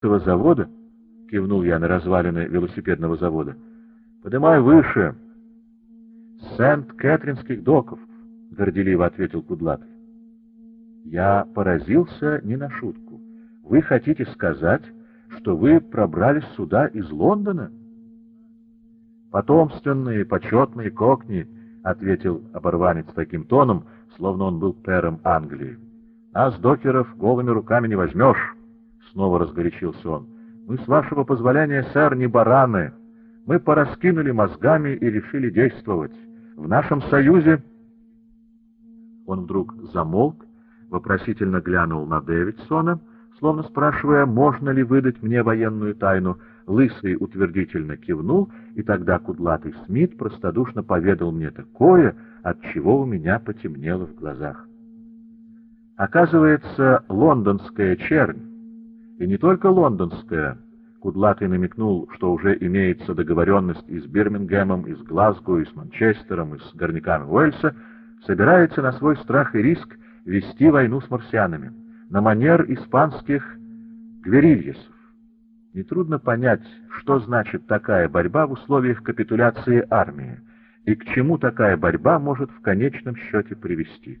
этого завода, — кивнул я на развалины велосипедного завода, — подымай выше. Сент-Кэтринских доков, — горделиво ответил Кудлатый. Я поразился не на шутку. Вы хотите сказать, что вы пробрались сюда из Лондона? Потомственные, почетные кокни, — ответил оборванец таким тоном, словно он был пером Англии. Нас, докеров, голыми руками не возьмешь. Снова разгорячился он. Мы, с вашего позволения, сэр, не бараны. Мы пораскинули мозгами и решили действовать. В нашем союзе... Он вдруг замолк, вопросительно глянул на Дэвидсона, словно спрашивая, можно ли выдать мне военную тайну. Лысый утвердительно кивнул, и тогда кудлатый Смит простодушно поведал мне такое, от чего у меня потемнело в глазах. Оказывается, лондонская чернь и не только лондонская. Кудлатый намекнул, что уже имеется договоренность и с Бирмингемом, и с Глазго, и с Манчестером, и с горняками Уэльса, собирается на свой страх и риск вести войну с марсианами, на манер испанских гверильесов. Нетрудно понять, что значит такая борьба в условиях капитуляции армии, и к чему такая борьба может в конечном счете привести.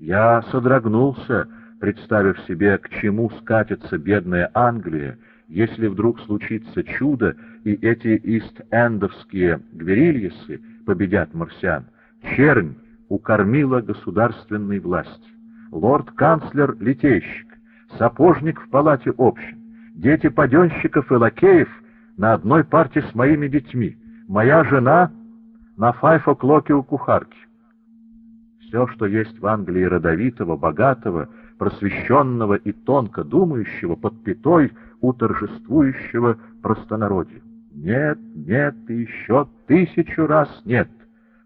Я содрогнулся, представив себе, к чему скатится бедная Англия, если вдруг случится чудо, и эти ист-эндовские гверильесы победят марсиан. Чернь укормила государственной власть. Лорд-канцлер — литейщик, сапожник в палате общин, дети паденщиков и лакеев на одной парте с моими детьми, моя жена на файф-о'клоке у кухарки. Все, что есть в Англии родовитого, богатого, просвещенного и тонко думающего под пятой у торжествующего простонародья. Нет, нет еще тысячу раз нет.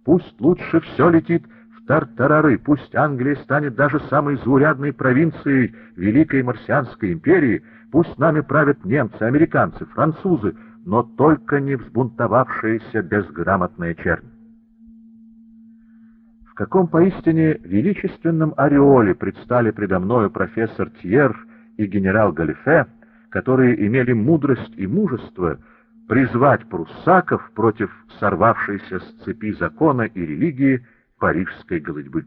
Пусть лучше все летит в тартарары, пусть Англия станет даже самой заурядной провинцией Великой Марсианской империи, пусть нами правят немцы, американцы, французы, но только не взбунтовавшаяся безграмотная чернь в каком поистине величественном ореоле предстали предо мною профессор Тьер и генерал Галифе, которые имели мудрость и мужество призвать пруссаков против сорвавшейся с цепи закона и религии парижской голодьбы.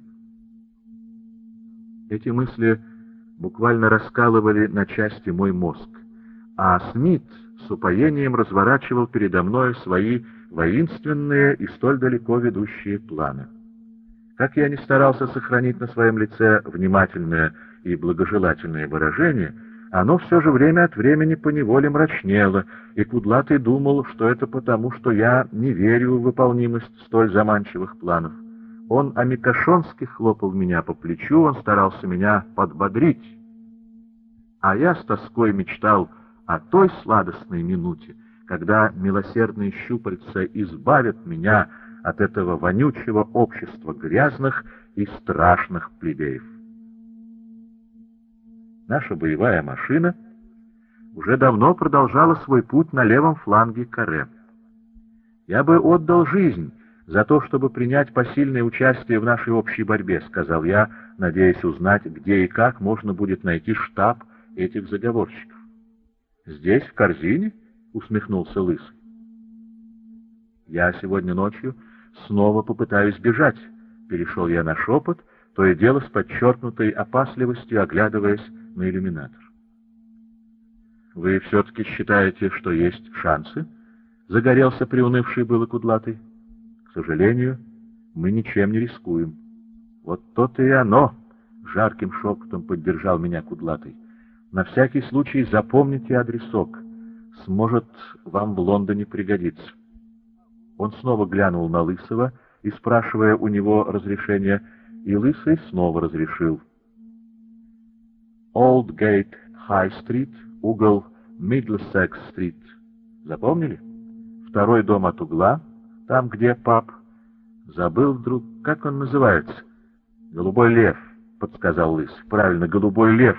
Эти мысли буквально раскалывали на части мой мозг, а Смит с упоением разворачивал передо мной свои воинственные и столь далеко ведущие планы. Как я не старался сохранить на своем лице внимательное и благожелательное выражение, оно все же время от времени поневоле мрачнело, и Кудлатый думал, что это потому, что я не верю в выполнимость столь заманчивых планов. Он амикошонски хлопал меня по плечу, он старался меня подбодрить. А я с тоской мечтал о той сладостной минуте, когда милосердные щупальца избавят меня от этого вонючего общества грязных и страшных плебеев. Наша боевая машина уже давно продолжала свой путь на левом фланге каре. «Я бы отдал жизнь за то, чтобы принять посильное участие в нашей общей борьбе», — сказал я, надеясь узнать, где и как можно будет найти штаб этих заговорщиков. «Здесь, в корзине?» — усмехнулся Лысый. «Я сегодня ночью снова попытаюсь бежать. Перешел я на шепот, то и дело с подчеркнутой опасливостью, оглядываясь на иллюминатор. «Вы все-таки считаете, что есть шансы?» — загорелся приунывший было кудлатый. «К сожалению, мы ничем не рискуем». «Вот то-то и оно!» — жарким шепотом поддержал меня кудлатый. «На всякий случай запомните адресок. Сможет вам в Лондоне пригодиться». Он снова глянул на Лысого и, спрашивая у него разрешения, и Лысый снова разрешил. Олдгейт Хай-стрит, угол Мидлсекс-стрит. Запомнили? Второй дом от угла, там, где пап. Забыл вдруг, как он называется? Голубой лев, подсказал Лыс. Правильно, голубой лев.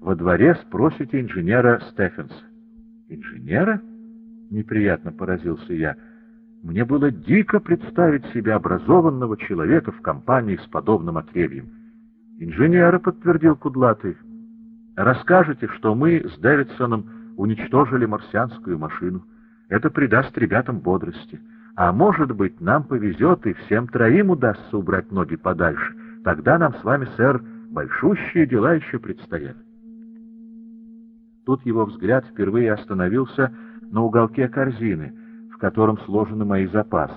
Во дворе спросите инженера Стефенса. Инженера? Неприятно поразился я. Мне было дико представить себе образованного человека в компании с подобным отребьем. «Инженера», — подтвердил Кудлатый. «Расскажете, что мы с Дэвидсоном уничтожили марсианскую машину. Это придаст ребятам бодрости. А может быть, нам повезет, и всем троим удастся убрать ноги подальше. Тогда нам с вами, сэр, большущие дела еще предстоят. Тут его взгляд впервые остановился на уголке корзины, котором сложены мои запасы.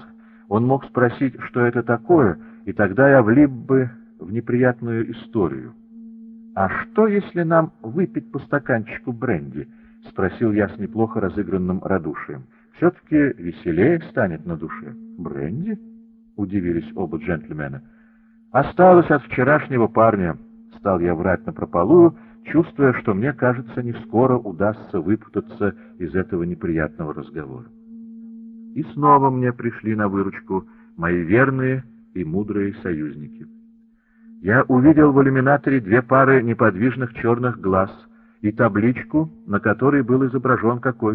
Он мог спросить, что это такое, и тогда я влип бы в неприятную историю. «А что, если нам выпить по стаканчику бренди?» — спросил я с неплохо разыгранным радушием. «Все-таки веселее станет на душе». «Бренди?» — удивились оба джентльмена. «Осталось от вчерашнего парня», — стал я врать напропалую, чувствуя, что мне кажется, не скоро удастся выпутаться из этого неприятного разговора. И снова мне пришли на выручку мои верные и мудрые союзники. Я увидел в иллюминаторе две пары неподвижных черных глаз и табличку, на которой был изображен какой-то